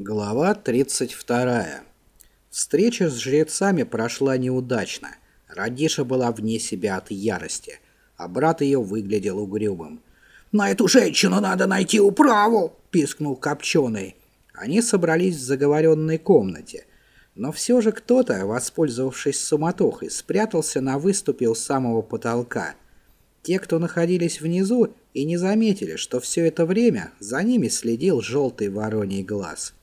Глава 32. Встреча с жрецами прошла неудачно. Радиша была вне себя от ярости, а брат ее выглядел угрюмым. «На эту женщину надо найти управу!» — пискнул Копченый. Они собрались в заговоренной комнате. Но все же кто-то, воспользовавшись суматохой, спрятался на выступе у самого потолка. Те, кто находились внизу, и не заметили, что все это время за ними следил желтый вороний глаз.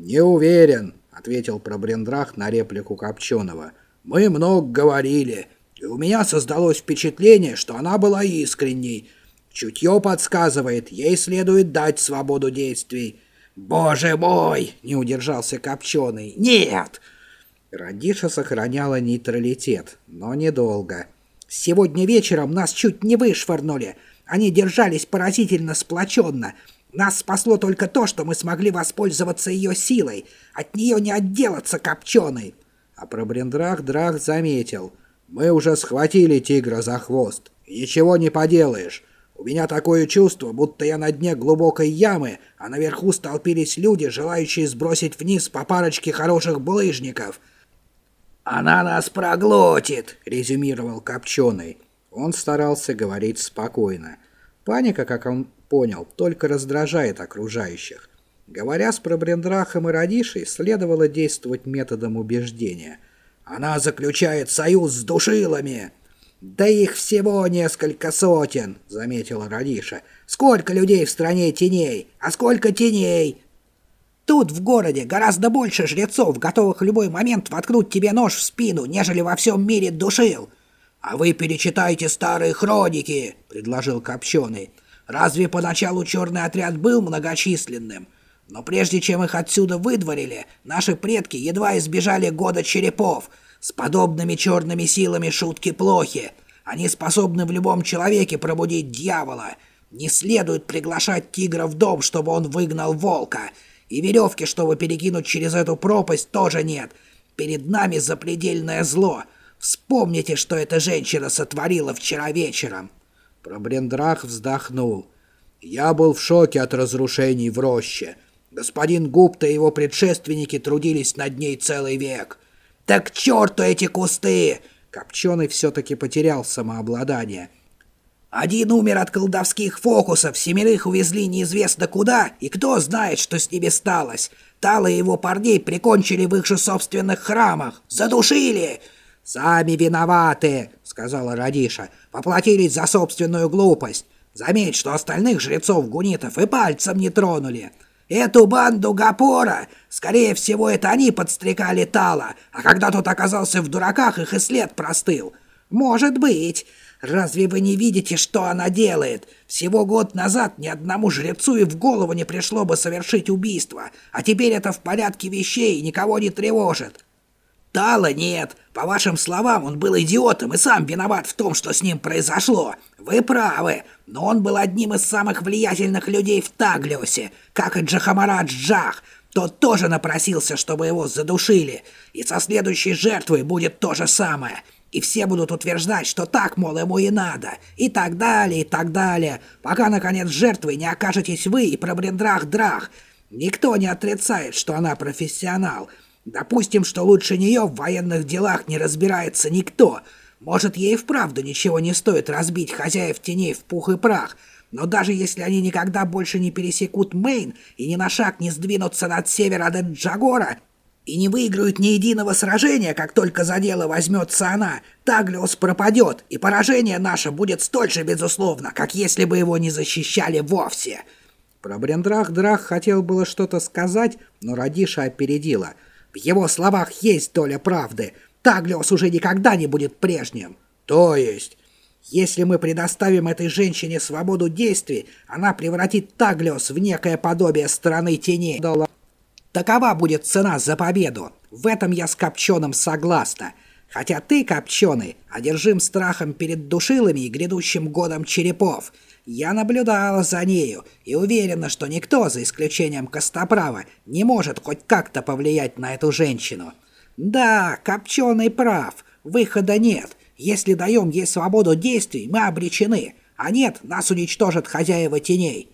«Не уверен», — ответил Пробрендрах на реплику Копченого. «Мы много говорили, и у меня создалось впечатление, что она была искренней. Чутье подсказывает, ей следует дать свободу действий». «Боже мой!» — не удержался Копченый. «Нет!» Радиша сохраняла нейтралитет, но недолго. «Сегодня вечером нас чуть не вышвырнули. Они держались поразительно сплоченно. Нас спасло только то, что мы смогли воспользоваться ее силой. От нее не отделаться копченой. А про Брендрах Драх заметил. Мы уже схватили тигра за хвост. Ничего не поделаешь. У меня такое чувство, будто я на дне глубокой ямы, а наверху столпились люди, желающие сбросить вниз по парочке хороших булыжников. «Она нас проглотит», — резюмировал Копченый. Он старался говорить спокойно. Паника, как он понял, только раздражает окружающих. Говоря с Пробрендрахом и Радишей, следовало действовать методом убеждения. «Она заключает союз с душилами!» «Да их всего несколько сотен», — заметила Радиша. «Сколько людей в стране теней? А сколько теней?» «Тут, в городе, гораздо больше жрецов, готовых в любой момент воткнуть тебе нож в спину, нежели во всем мире душил». «А вы перечитайте старые хроники», — предложил Копченый. Разве поначалу черный отряд был многочисленным? Но прежде чем их отсюда выдворили, наши предки едва избежали года черепов. С подобными черными силами шутки плохи. Они способны в любом человеке пробудить дьявола. Не следует приглашать тигра в дом, чтобы он выгнал волка. И веревки, чтобы перекинуть через эту пропасть, тоже нет. Перед нами запредельное зло. Вспомните, что эта женщина сотворила вчера вечером. Пробрендрах вздохнул. «Я был в шоке от разрушений в роще. Господин Гупта и его предшественники трудились над ней целый век. Так к черту эти кусты!» Копченый все-таки потерял самообладание. «Один умер от колдовских фокусов, семерых увезли неизвестно куда, и кто знает, что с ними сталось. Тала и его парней прикончили в их же собственных храмах. Задушили!» «Сами виноваты!» — сказала Радиша. «Поплатились за собственную глупость. Заметь, что остальных жрецов-гунитов и пальцем не тронули. Эту банду Гапора, скорее всего, это они подстрекали Тала, а когда тот оказался в дураках, их и след простыл. Может быть. Разве вы не видите, что она делает? Всего год назад ни одному жрецу и в голову не пришло бы совершить убийство, а теперь это в порядке вещей и никого не тревожит». Тала нет. По вашим словам, он был идиотом и сам виноват в том, что с ним произошло. Вы правы, но он был одним из самых влиятельных людей в Таглиосе, как и Джахамарадж Джах. Тот тоже напросился, чтобы его задушили. И со следующей жертвой будет то же самое. И все будут утверждать, что так, мол, ему и надо. И так далее, и так далее. Пока, наконец, жертвой не окажетесь вы и Пробрендрах-Драх. Никто не отрицает, что она профессионал. Допустим, что лучше нее в военных делах не разбирается никто. Может, ей вправду ничего не стоит разбить хозяев теней в пух и прах. Но даже если они никогда больше не пересекут Мейн и ни на шаг не сдвинутся над север от Джагора и не выиграют ни единого сражения, как только за дело возьмется она, Таглиос пропадет, и поражение наше будет столь же безусловно, как если бы его не защищали вовсе. Про Брендрах-Драх хотел было что-то сказать, но Радиша опередила – в его словах есть доля правды. Таглиос уже никогда не будет прежним. То есть... Если мы предоставим этой женщине свободу действий, она превратит Таглиос в некое подобие страны теней. Такова будет цена за победу. В этом я с Копченым согласна. Хотя ты, Копченый, одержим страхом перед душилами и грядущим годом черепов – я наблюдала за нею и уверена, что никто, за исключением Костоправа, не может хоть как-то повлиять на эту женщину. Да, Копченый прав, выхода нет. Если даем ей свободу действий, мы обречены. А нет, нас уничтожат хозяева теней.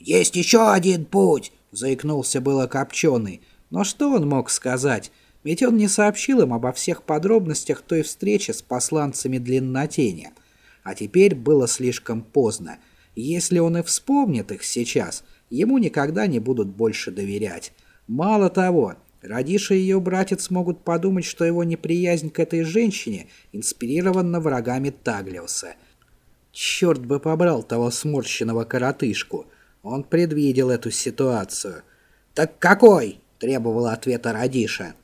Есть еще один путь, заикнулся было Копченый. Но что он мог сказать? Ведь он не сообщил им обо всех подробностях той встречи с посланцами Длиннотения. А теперь было слишком поздно. Если он и вспомнит их сейчас, ему никогда не будут больше доверять. Мало того, Радиша и ее братец могут подумать, что его неприязнь к этой женщине инспирирована врагами Таглиуса. Черт бы побрал того сморщенного коротышку. Он предвидел эту ситуацию. «Так какой?» – требовал ответа Радиша.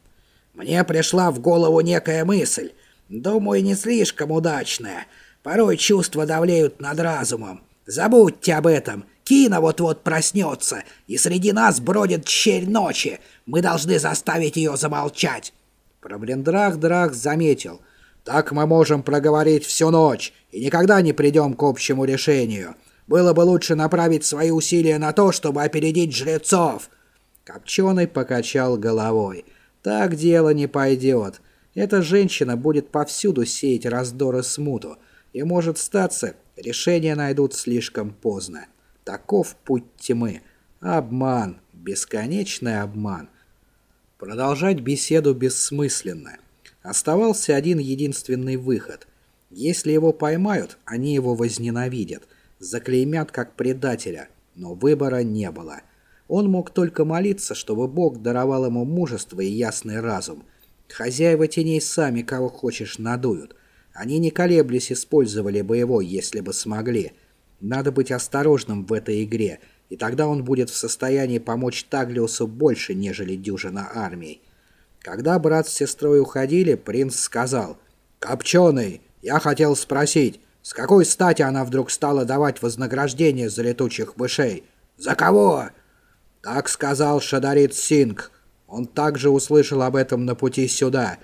«Мне пришла в голову некая мысль. Думаю, не слишком удачная. Порой чувства давлеют над разумом. Забудьте об этом. Кина вот-вот проснется, и среди нас бродит черь ночи. Мы должны заставить ее замолчать». Проблендрах-драх заметил. «Так мы можем проговорить всю ночь, и никогда не придем к общему решению. Было бы лучше направить свои усилия на то, чтобы опередить жрецов». Копченый покачал головой. «Так дело не пойдет. Эта женщина будет повсюду сеять раздоры смуту, и может статься, решение найдут слишком поздно. Таков путь тьмы. Обман, бесконечный обман. Продолжать беседу бессмысленно. Оставался один единственный выход. Если его поймают, они его возненавидят, заклеймят как предателя, но выбора не было. Он мог только молиться, чтобы Бог даровал ему мужество и ясный разум. Хозяева теней сами кого хочешь надуют. Они не колеблясь использовали бы его, если бы смогли. Надо быть осторожным в этой игре, и тогда он будет в состоянии помочь Таглиусу больше, нежели дюжина армий. Когда брат с сестрой уходили, принц сказал, «Копченый, я хотел спросить, с какой стати она вдруг стала давать вознаграждение за летучих мышей? За кого?» Так сказал Шадарит Синг. Он также услышал об этом на пути сюда.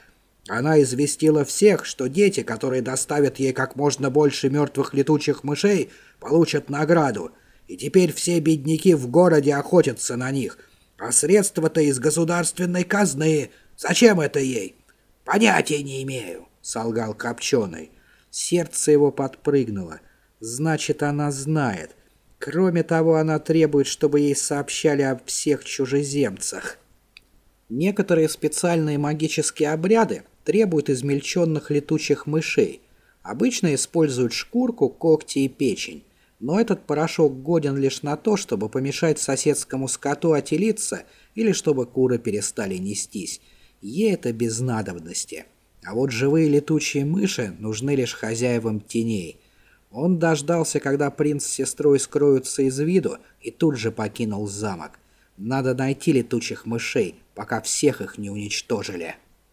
Она известила всех, что дети, которые доставят ей как можно больше мертвых летучих мышей, получат награду, и теперь все бедняки в городе охотятся на них. А средства-то из государственной казны. Зачем это ей? Понятия не имею, солгал Копченый. Сердце его подпрыгнуло. Значит, она знает. Кроме того, она требует, чтобы ей сообщали о всех чужеземцах. Некоторые специальные магические обряды требуют измельченных летучих мышей. Обычно используют шкурку, когти и печень но этот порошок годен лишь на то, чтобы помешать соседскому скоту отелиться или чтобы куры перестали нестись. Ей это без надобности. А вот живые летучие мыши нужны лишь хозяевам теней. Он дождался, когда принц с сестрой скроются из виду, и тут же покинул замок. Надо найти летучих мышей, пока всех их не уничтожили.